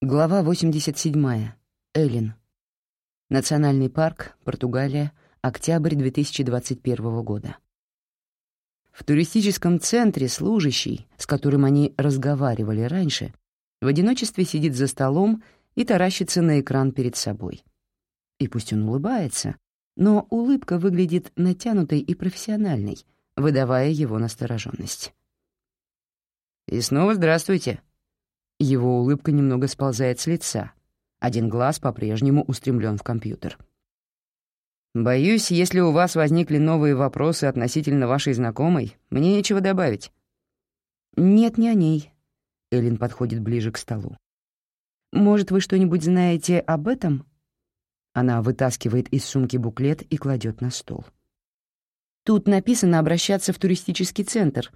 Глава 87. Эллин. Национальный парк, Португалия, октябрь 2021 года. В туристическом центре служащий, с которым они разговаривали раньше, в одиночестве сидит за столом и таращится на экран перед собой. И пусть он улыбается, но улыбка выглядит натянутой и профессиональной, выдавая его настороженность. «И снова здравствуйте», его улыбка немного сползает с лица. Один глаз по-прежнему устремлен в компьютер. «Боюсь, если у вас возникли новые вопросы относительно вашей знакомой, мне нечего добавить». «Нет, не о ней». Эллен подходит ближе к столу. «Может, вы что-нибудь знаете об этом?» Она вытаскивает из сумки буклет и кладет на стол. «Тут написано обращаться в туристический центр,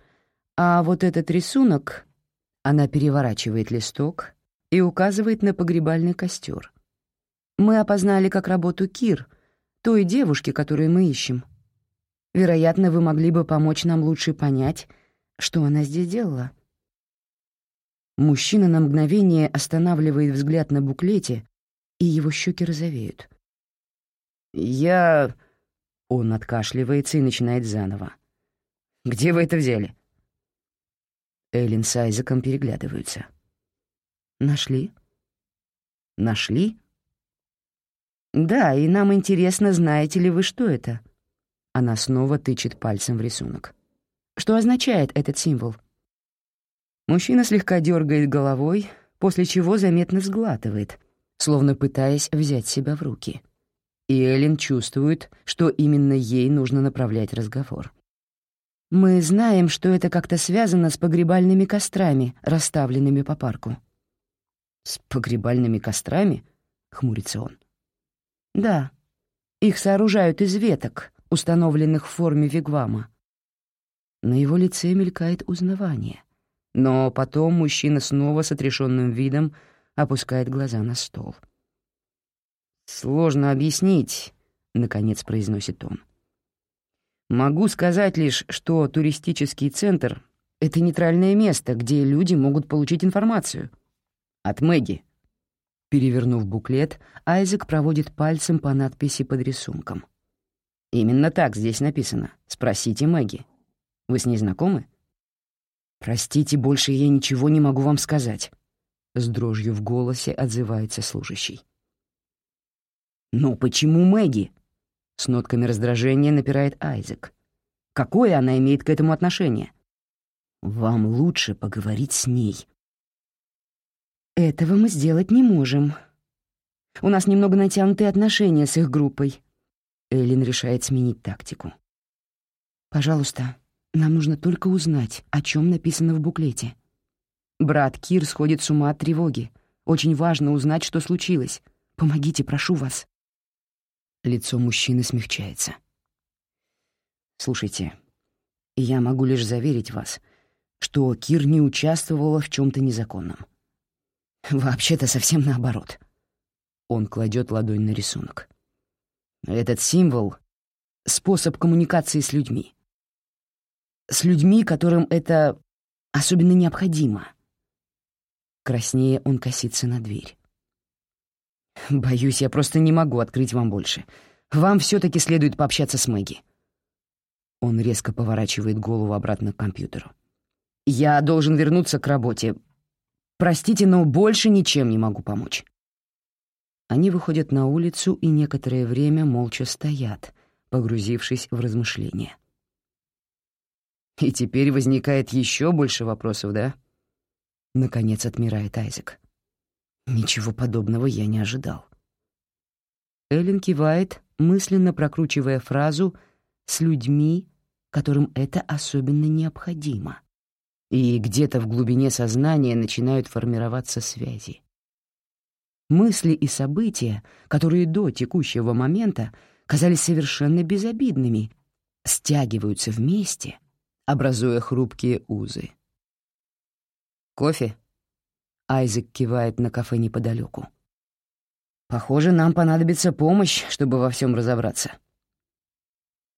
а вот этот рисунок она переворачивает листок и указывает на погребальный костер. Мы опознали как работу Кир, той девушки, которую мы ищем. Вероятно, вы могли бы помочь нам лучше понять, что она здесь делала. Мужчина на мгновение останавливает взгляд на буклете, и его щеки розовеют. «Я...» Он откашливается и начинает заново. «Где вы это взяли?» Эллен с Айзеком переглядываются. «Нашли?» «Нашли?» «Да, и нам интересно, знаете ли вы, что это?» Она снова тычет пальцем в рисунок. «Что означает этот символ?» Мужчина слегка дергает головой, после чего заметно сглатывает, словно пытаясь взять себя в руки. И Эллен чувствует, что именно ей нужно направлять разговор. Мы знаем, что это как-то связано с погребальными кострами, расставленными по парку. «С погребальными кострами?» — хмурится он. «Да. Их сооружают из веток, установленных в форме вигвама». На его лице мелькает узнавание. Но потом мужчина снова с отрешенным видом опускает глаза на стол. «Сложно объяснить», — наконец произносит он. Могу сказать лишь, что туристический центр — это нейтральное место, где люди могут получить информацию. От Мэгги. Перевернув буклет, Айзек проводит пальцем по надписи под рисунком. Именно так здесь написано. Спросите Мэгги. Вы с ней знакомы? Простите, больше я ничего не могу вам сказать. С дрожью в голосе отзывается служащий. «Ну почему Мэгги?» С нотками раздражения напирает Айзек. Какое она имеет к этому отношение? Вам лучше поговорить с ней. Этого мы сделать не можем. У нас немного натянутые отношения с их группой. Эллен решает сменить тактику. Пожалуйста, нам нужно только узнать, о чем написано в буклете. Брат Кир сходит с ума от тревоги. Очень важно узнать, что случилось. Помогите, прошу вас. Лицо мужчины смягчается. «Слушайте, я могу лишь заверить вас, что Кир не участвовала в чем то незаконном. Вообще-то совсем наоборот». Он кладет ладонь на рисунок. «Этот символ — способ коммуникации с людьми. С людьми, которым это особенно необходимо». Краснее он косится на дверь. «Боюсь, я просто не могу открыть вам больше. Вам все-таки следует пообщаться с Мэгги». Он резко поворачивает голову обратно к компьютеру. «Я должен вернуться к работе. Простите, но больше ничем не могу помочь». Они выходят на улицу и некоторое время молча стоят, погрузившись в размышления. «И теперь возникает еще больше вопросов, да?» Наконец отмирает Айзек. Ничего подобного я не ожидал. Эллен кивает, мысленно прокручивая фразу «с людьми, которым это особенно необходимо». И где-то в глубине сознания начинают формироваться связи. Мысли и события, которые до текущего момента казались совершенно безобидными, стягиваются вместе, образуя хрупкие узы. «Кофе?» Айзек кивает на кафе неподалеку. «Похоже, нам понадобится помощь, чтобы во всем разобраться».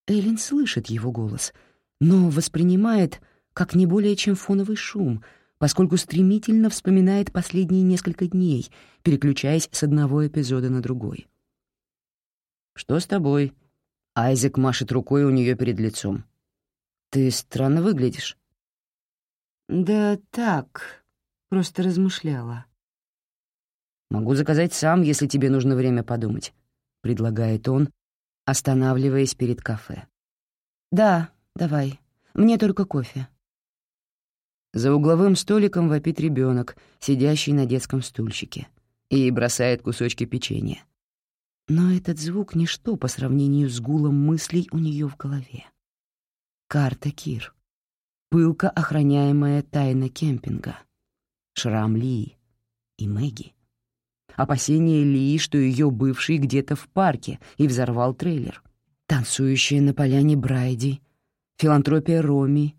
Эллен слышит его голос, но воспринимает как не более чем фоновый шум, поскольку стремительно вспоминает последние несколько дней, переключаясь с одного эпизода на другой. «Что с тобой?» Айзек машет рукой у нее перед лицом. «Ты странно выглядишь». «Да так, просто размышляла». «Могу заказать сам, если тебе нужно время подумать», — предлагает он, останавливаясь перед кафе. «Да, давай. Мне только кофе». За угловым столиком вопит ребенок, сидящий на детском стульчике, и бросает кусочки печенья. Но этот звук — ничто по сравнению с гулом мыслей у нее в голове. Карта Кир. Пылко охраняемая тайна кемпинга. Шрам Ли и Мэгги. Опасение Ли, что ее бывший где-то в парке и взорвал трейлер. Танцующая на поляне Брайди. Филантропия Роми.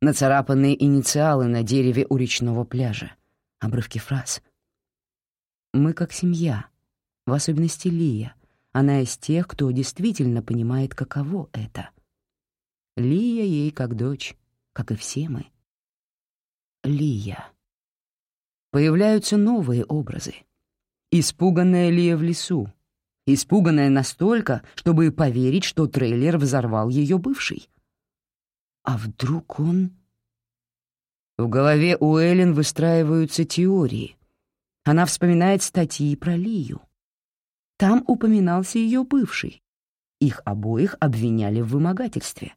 Нацарапанные инициалы на дереве у речного пляжа. Обрывки фраз. «Мы как семья», в особенности Лия. Она из тех, кто действительно понимает, каково это. Лия ей как дочь, как и все мы. Лия. Появляются новые образы. Испуганная Лия в лесу. Испуганная настолько, чтобы поверить, что трейлер взорвал ее бывший. А вдруг он... В голове у Эллен выстраиваются теории. Она вспоминает статьи про Лию. Там упоминался ее бывший. Их обоих обвиняли в вымогательстве.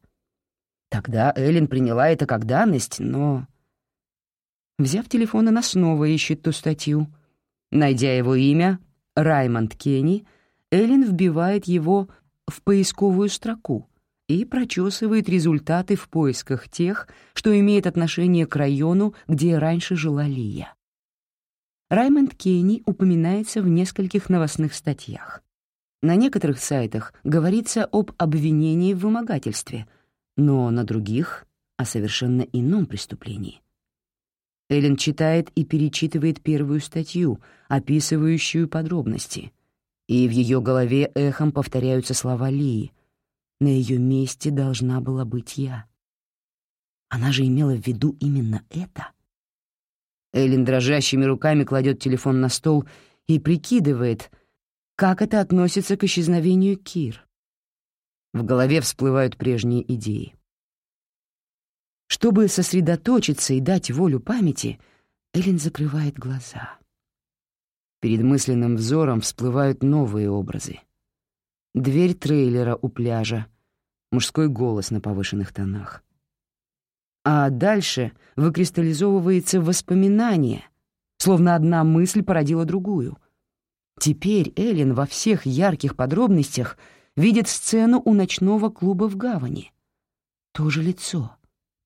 Тогда Эллен приняла это как данность, но... Взяв телефон, она снова ищет ту статью. Найдя его имя, Раймонд Кенни, Эллен вбивает его в поисковую строку и прочесывает результаты в поисках тех, что имеет отношение к району, где раньше жила Лия. Раймонд Кенни упоминается в нескольких новостных статьях. На некоторых сайтах говорится об обвинении в вымогательстве, но на других — о совершенно ином преступлении. Эллен читает и перечитывает первую статью, описывающую подробности, и в ее голове эхом повторяются слова Лии. «На ее месте должна была быть я». Она же имела в виду именно это — Эллен дрожащими руками кладет телефон на стол и прикидывает, как это относится к исчезновению Кир. В голове всплывают прежние идеи. Чтобы сосредоточиться и дать волю памяти, Эллен закрывает глаза. Перед мысленным взором всплывают новые образы. Дверь трейлера у пляжа, мужской голос на повышенных тонах а дальше выкристаллизовывается воспоминание, словно одна мысль породила другую. Теперь Эллен во всех ярких подробностях видит сцену у ночного клуба в гавани. То же лицо,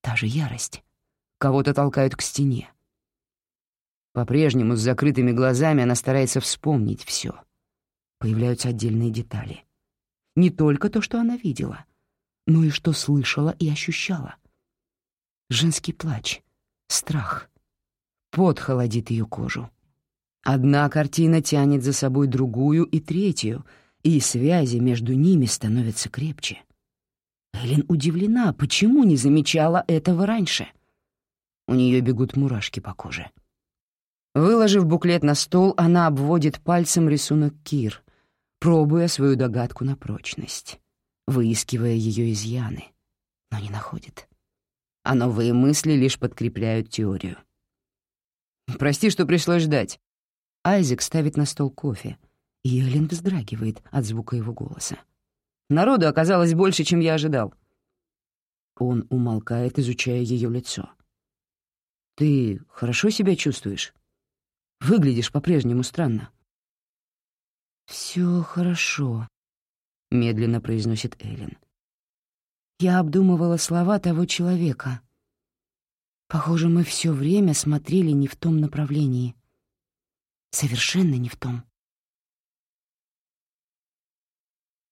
та же ярость. Кого-то толкают к стене. По-прежнему с закрытыми глазами она старается вспомнить все. Появляются отдельные детали. Не только то, что она видела, но и что слышала и ощущала. Женский плач, страх. Пот холодит ее кожу. Одна картина тянет за собой другую и третью, и связи между ними становятся крепче. Эллен удивлена, почему не замечала этого раньше. У нее бегут мурашки по коже. Выложив буклет на стол, она обводит пальцем рисунок Кир, пробуя свою догадку на прочность, выискивая ее изъяны, но не находит а новые мысли лишь подкрепляют теорию. «Прости, что пришлось ждать». Айзек ставит на стол кофе, и Эллен вздрагивает от звука его голоса. «Народу оказалось больше, чем я ожидал». Он умолкает, изучая ее лицо. «Ты хорошо себя чувствуешь? Выглядишь по-прежнему странно». «Все хорошо», — медленно произносит Эллен. Я обдумывала слова того человека. Похоже, мы все время смотрели не в том направлении. Совершенно не в том.